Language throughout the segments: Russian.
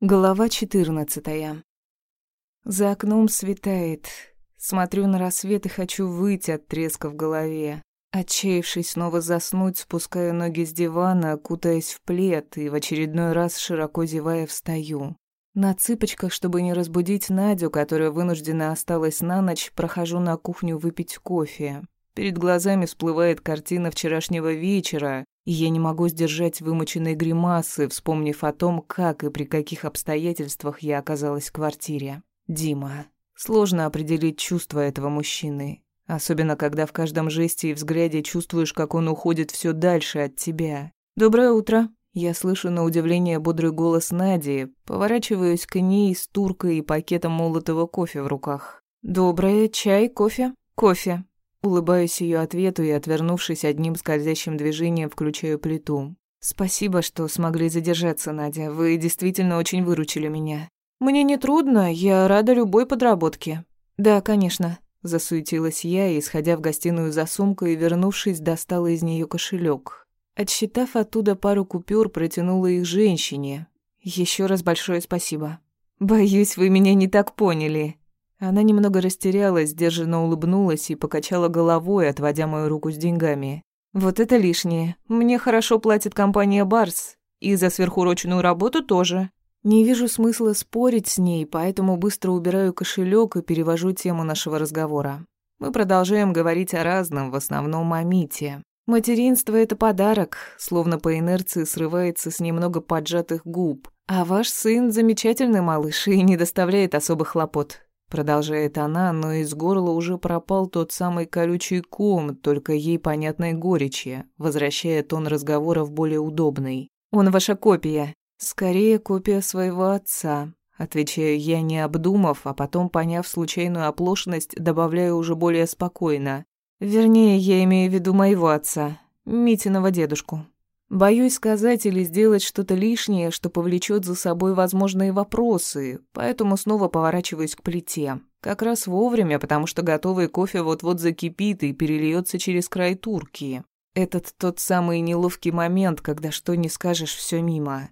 Глава 14. За окном светает. Смотрю на рассвет и хочу выйти от треска в голове. Отчаявшись снова заснуть, спускаю ноги с дивана, кутаясь в плед и в очередной раз широко зевая встаю. На цыпочках, чтобы не разбудить Надю, которая вынуждена осталась на ночь, прохожу на кухню выпить кофе. Перед глазами всплывает картина вчерашнего вечера, я не могу сдержать вымученной гримасы, вспомнив о том, как и при каких обстоятельствах я оказалась в квартире. Дима. Сложно определить чувства этого мужчины. Особенно, когда в каждом жесте и взгляде чувствуешь, как он уходит все дальше от тебя. «Доброе утро!» Я слышу на удивление бодрый голос Нади, поворачиваюсь к ней с туркой и пакетом молотого кофе в руках. «Доброе, чай, кофе?» «Кофе», Улыбаюсь ее ответу и, отвернувшись одним скользящим движением, включаю плиту. «Спасибо, что смогли задержаться, Надя. Вы действительно очень выручили меня». «Мне не трудно, я рада любой подработке». «Да, конечно», — засуетилась я, исходя в гостиную за сумкой и, вернувшись, достала из нее кошелек. Отсчитав оттуда пару купюр, протянула их женщине. Еще раз большое спасибо. «Боюсь, вы меня не так поняли», она немного растерялась, сдержанно улыбнулась и покачала головой, отводя мою руку с деньгами. «Вот это лишнее. Мне хорошо платит компания «Барс». И за сверхурочную работу тоже. Не вижу смысла спорить с ней, поэтому быстро убираю кошелек и перевожу тему нашего разговора. Мы продолжаем говорить о разном, в основном о Мите. Материнство — это подарок, словно по инерции срывается с немного поджатых губ. А ваш сын замечательный малыш и не доставляет особых хлопот. Продолжает она, но из горла уже пропал тот самый колючий ком, только ей понятной горечи, возвращая тон разговора в более удобный. «Он ваша копия». «Скорее копия своего отца», Отвечаю я, не обдумав, а потом, поняв случайную оплошность, добавляю уже более спокойно. Вернее, я имею в виду моего отца, Митиного дедушку. Боюсь сказать или сделать что-то лишнее, что повлечет за собой возможные вопросы, поэтому снова поворачиваюсь к плите. Как раз вовремя, потому что готовый кофе вот-вот закипит и перельется через край турки. Этот тот самый неловкий момент, когда что не скажешь, все мимо.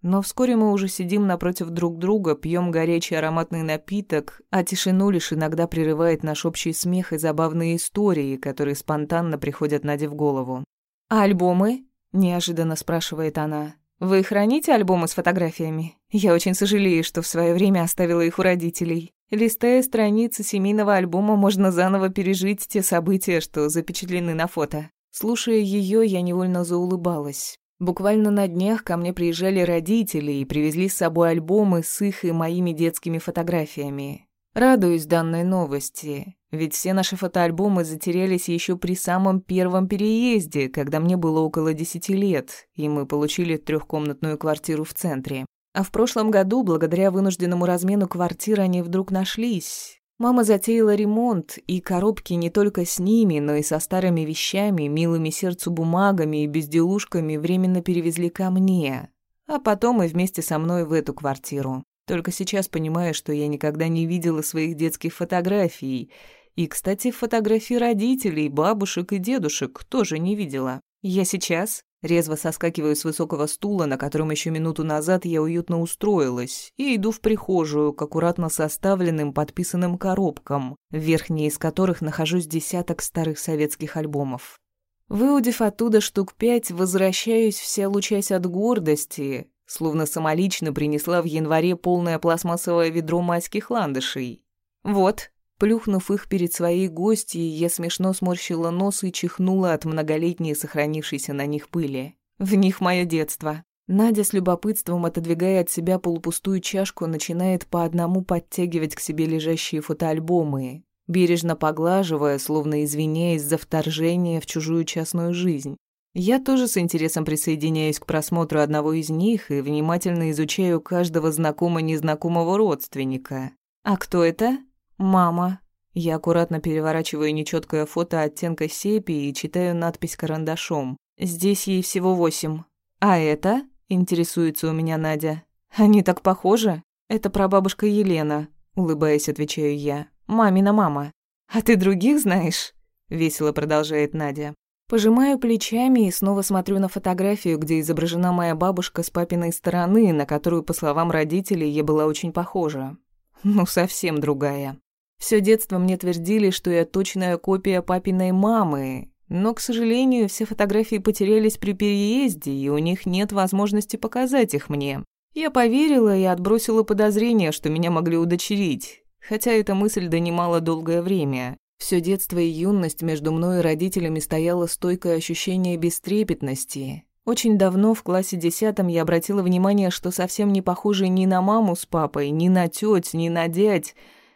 Но вскоре мы уже сидим напротив друг друга, пьем горячий ароматный напиток, а тишину лишь иногда прерывает наш общий смех и забавные истории, которые спонтанно приходят Наде в голову. «А альбомы?» Неожиданно спрашивает она. «Вы храните альбомы с фотографиями? Я очень сожалею, что в свое время оставила их у родителей. Листая страницы семейного альбома, можно заново пережить те события, что запечатлены на фото». Слушая ее, я невольно заулыбалась. Буквально на днях ко мне приезжали родители и привезли с собой альбомы с их и моими детскими фотографиями. Радуюсь данной новости, ведь все наши фотоальбомы затерялись еще при самом первом переезде, когда мне было около десяти лет, и мы получили трехкомнатную квартиру в центре. А в прошлом году, благодаря вынужденному размену квартир, они вдруг нашлись. Мама затеяла ремонт, и коробки не только с ними, но и со старыми вещами, милыми сердцу бумагами и безделушками временно перевезли ко мне, а потом и вместе со мной в эту квартиру. Только сейчас понимаю, что я никогда не видела своих детских фотографий. И, кстати, фотографий родителей, бабушек и дедушек тоже не видела. Я сейчас резво соскакиваю с высокого стула, на котором еще минуту назад я уютно устроилась, и иду в прихожую к аккуратно составленным подписанным коробкам, в верхней из которых нахожусь десяток старых советских альбомов. Выудив оттуда штук пять, возвращаюсь, вся лучась от гордости, Словно самолично принесла в январе полное пластмассовое ведро майских ландышей. Вот, плюхнув их перед своей гостьей, я смешно сморщила нос и чихнула от многолетней сохранившейся на них пыли. В них мое детство. Надя с любопытством, отодвигая от себя полупустую чашку, начинает по одному подтягивать к себе лежащие фотоальбомы, бережно поглаживая, словно извиняясь за вторжение в чужую частную жизнь. Я тоже с интересом присоединяюсь к просмотру одного из них и внимательно изучаю каждого знакомо-незнакомого родственника. А кто это? Мама. Я аккуратно переворачиваю нечеткое фото оттенка сепии и читаю надпись карандашом. Здесь ей всего восемь. А это? Интересуется у меня Надя. Они так похожи? Это прабабушка Елена, улыбаясь, отвечаю я. Мамина мама. А ты других знаешь? Весело продолжает Надя. Пожимаю плечами и снова смотрю на фотографию, где изображена моя бабушка с папиной стороны, на которую, по словам родителей, я была очень похожа. Ну, совсем другая. Все детство мне твердили, что я точная копия папиной мамы, но, к сожалению, все фотографии потерялись при переезде, и у них нет возможности показать их мне. Я поверила и отбросила подозрение, что меня могли удочерить, хотя эта мысль донимала долгое время. Все детство и юность между мной и родителями стояло стойкое ощущение бестрепетности. Очень давно, в классе десятом, я обратила внимание, что совсем не похожа ни на маму с папой, ни на тёть, ни на дядь.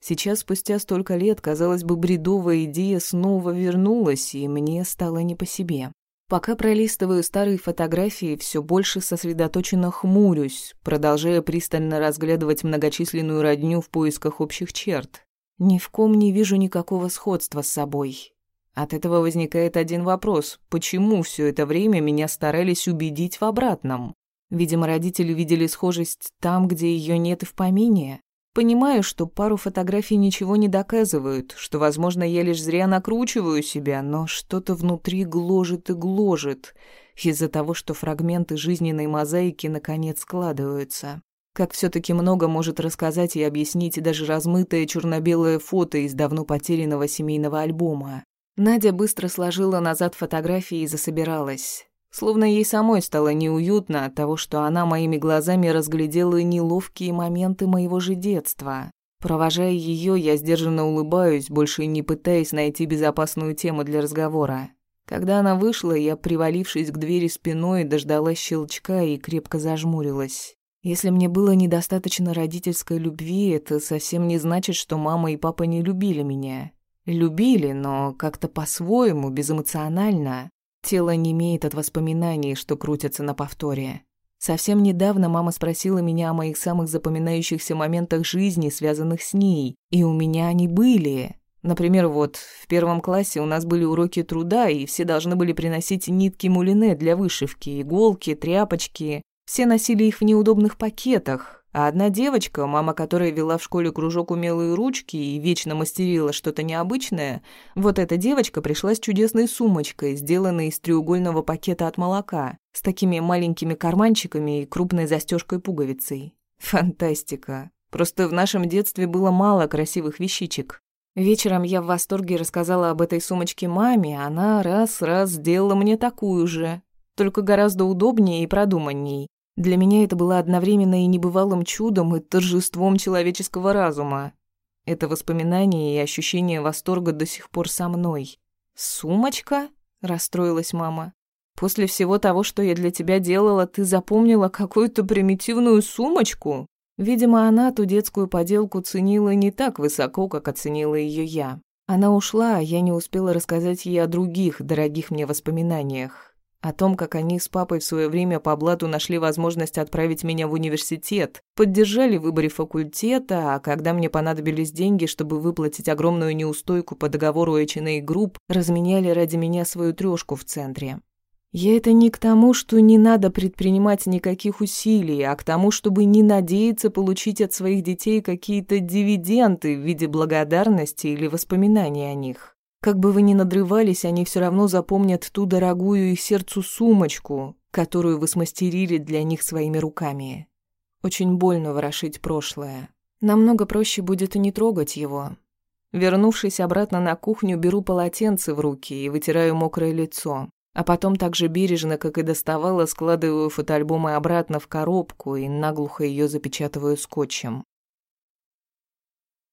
Сейчас, спустя столько лет, казалось бы, бредовая идея снова вернулась, и мне стало не по себе. Пока пролистываю старые фотографии, все больше сосредоточенно хмурюсь, продолжая пристально разглядывать многочисленную родню в поисках общих черт. Ни в ком не вижу никакого сходства с собой. От этого возникает один вопрос. Почему все это время меня старались убедить в обратном? Видимо, родители видели схожесть там, где ее нет и в помине. Понимаю, что пару фотографий ничего не доказывают, что, возможно, я лишь зря накручиваю себя, но что-то внутри гложет и гложет из-за того, что фрагменты жизненной мозаики наконец складываются. Как все-таки много может рассказать и объяснить даже размытое черно-белое фото из давно потерянного семейного альбома. Надя быстро сложила назад фотографии и засобиралась. Словно ей самой стало неуютно от того, что она моими глазами разглядела неловкие моменты моего же детства. Провожая ее, я сдержанно улыбаюсь, больше не пытаясь найти безопасную тему для разговора. Когда она вышла, я, привалившись к двери спиной, дождалась щелчка и крепко зажмурилась. Если мне было недостаточно родительской любви, это совсем не значит, что мама и папа не любили меня. Любили, но как-то по-своему, безэмоционально. Тело не имеет от воспоминаний, что крутятся на повторе. Совсем недавно мама спросила меня о моих самых запоминающихся моментах жизни, связанных с ней, и у меня они были. Например, вот, в первом классе у нас были уроки труда, и все должны были приносить нитки мулине для вышивки, иголки, тряпочки, все носили их в неудобных пакетах, а одна девочка, мама которой вела в школе кружок умелые ручки и вечно мастерила что-то необычное, вот эта девочка пришла с чудесной сумочкой, сделанной из треугольного пакета от молока, с такими маленькими карманчиками и крупной застежкой пуговицей. Фантастика. Просто в нашем детстве было мало красивых вещичек. Вечером я в восторге рассказала об этой сумочке маме, она раз-раз сделала мне такую же, только гораздо удобнее и продуманней. Для меня это было одновременно и небывалым чудом, и торжеством человеческого разума. Это воспоминание и ощущение восторга до сих пор со мной. «Сумочка?» — расстроилась мама. «После всего того, что я для тебя делала, ты запомнила какую-то примитивную сумочку?» Видимо, она ту детскую поделку ценила не так высоко, как оценила ее я. Она ушла, а я не успела рассказать ей о других дорогих мне воспоминаниях. О том, как они с папой в свое время по блату нашли возможность отправить меня в университет, поддержали в выборе факультета, а когда мне понадобились деньги, чтобы выплатить огромную неустойку по договору H&A Group, разменяли ради меня свою трёшку в центре. Я это не к тому, что не надо предпринимать никаких усилий, а к тому, чтобы не надеяться получить от своих детей какие-то дивиденды в виде благодарности или воспоминаний о них. Как бы вы ни надрывались, они все равно запомнят ту дорогую их сердцу сумочку, которую вы смастерили для них своими руками. Очень больно ворошить прошлое. Намного проще будет не трогать его. Вернувшись обратно на кухню, беру полотенце в руки и вытираю мокрое лицо. А потом так же бережно, как и доставала, складываю фотоальбомы обратно в коробку и наглухо ее запечатываю скотчем.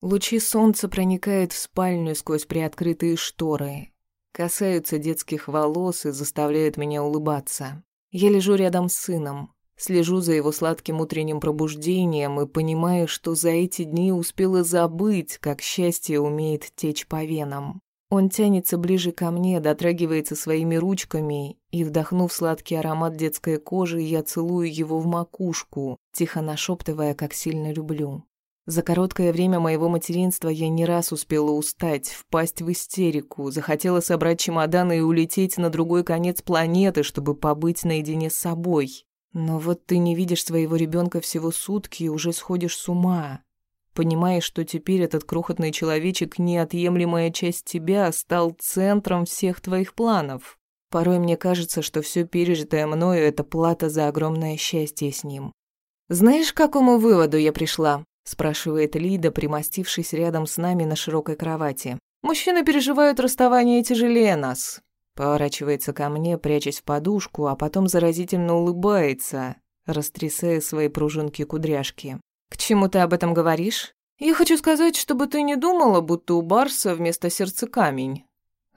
Лучи солнца проникают в спальню сквозь приоткрытые шторы, касаются детских волос и заставляют меня улыбаться. Я лежу рядом с сыном, слежу за его сладким утренним пробуждением и понимаю, что за эти дни успела забыть, как счастье умеет течь по венам. Он тянется ближе ко мне, дотрагивается своими ручками, и, вдохнув сладкий аромат детской кожи, я целую его в макушку, тихо нашептывая, как сильно люблю. За короткое время моего материнства я не раз успела устать, впасть в истерику, захотела собрать чемоданы и улететь на другой конец планеты, чтобы побыть наедине с собой. Но вот ты не видишь своего ребенка всего сутки и уже сходишь с ума. Понимаешь, что теперь этот крохотный человечек, неотъемлемая часть тебя, стал центром всех твоих планов. Порой мне кажется, что все пережитое мною — это плата за огромное счастье с ним. «Знаешь, к какому выводу я пришла?» — спрашивает Лида, примостившись рядом с нами на широкой кровати. «Мужчины переживают расставание тяжелее нас». Поворачивается ко мне, прячась в подушку, а потом заразительно улыбается, растрясая свои пружинки-кудряшки. «К чему ты об этом говоришь?» «Я хочу сказать, чтобы ты не думала, будто у Барса вместо сердца камень.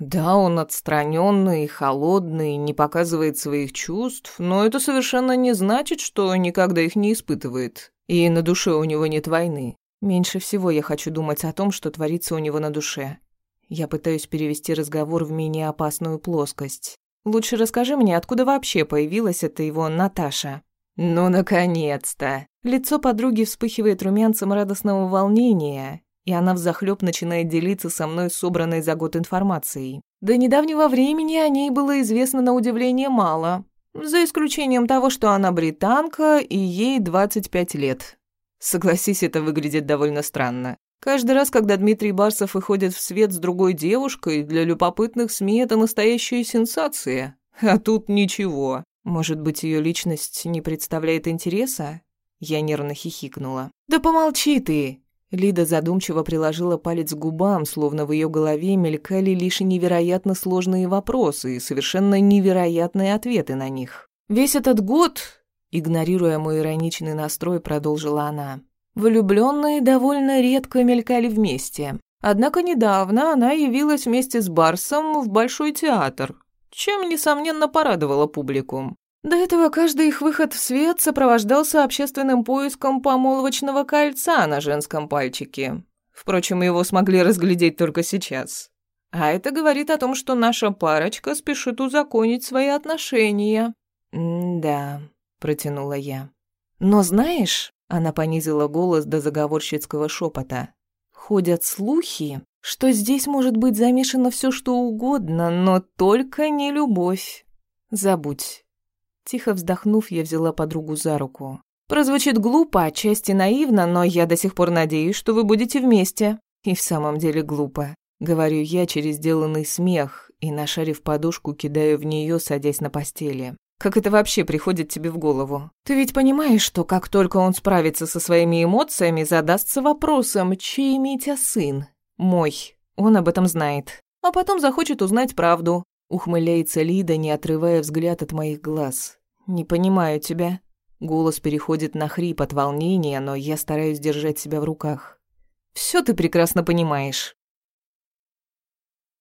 Да, он отстраненный, холодный, не показывает своих чувств, но это совершенно не значит, что никогда их не испытывает. И на душе у него нет войны. Меньше всего я хочу думать о том, что творится у него на душе. Я пытаюсь перевести разговор в менее опасную плоскость. Лучше расскажи мне, откуда вообще появилась эта его Наташа? Ну, наконец-то. Лицо подруги вспыхивает румянцем радостного волнения, и она взахлёб начинает делиться со мной собранной за год информацией. До недавнего времени о ней было известно на удивление мало, за исключением того, что она британка и ей 25 лет. Согласись, это выглядит довольно странно. Каждый раз, когда Дмитрий Барсов выходит в свет с другой девушкой, для любопытных СМИ это настоящая сенсация. А тут ничего. Может быть, ее личность не представляет интереса? Я нервно хихикнула. «Да помолчи ты! Лида задумчиво приложила палец к губам, словно в ее голове мелькали лишь невероятно сложные вопросы и совершенно невероятные ответы на них. «Весь этот год», — игнорируя мой ироничный настрой, продолжила она, «влюбленные довольно редко мелькали вместе. Однако недавно она явилась вместе с Барсом в Большой театр, чем, несомненно, порадовала публику. До этого каждый их выход в свет сопровождался общественным поиском помолвочного кольца на женском пальчике. Впрочем, его смогли разглядеть только сейчас. А это говорит о том, что наша парочка спешит узаконить свои отношения. «Да», — протянула я. «Но знаешь...» — она понизила голос до заговорщицкого шепота. «Ходят слухи, что здесь может быть замешано все, что угодно, но только не любовь. Забудь». Тихо вздохнув, я взяла подругу за руку. «Прозвучит глупо, отчасти наивно, но я до сих пор надеюсь, что вы будете вместе». И в самом деле глупо. Говорю я через сделанный смех и, нашарив подушку, кидаю в нее, садясь на постели. Как это вообще приходит тебе в голову? Ты ведь понимаешь, что как только он справится со своими эмоциями, задастся вопросом, чей Митя сын? Мой. Он об этом знает. А потом захочет узнать правду. Ухмыляется Лида, не отрывая взгляд от моих глаз. «Не понимаю тебя». Голос переходит на хрип от волнения, но я стараюсь держать себя в руках. «Всё ты прекрасно понимаешь».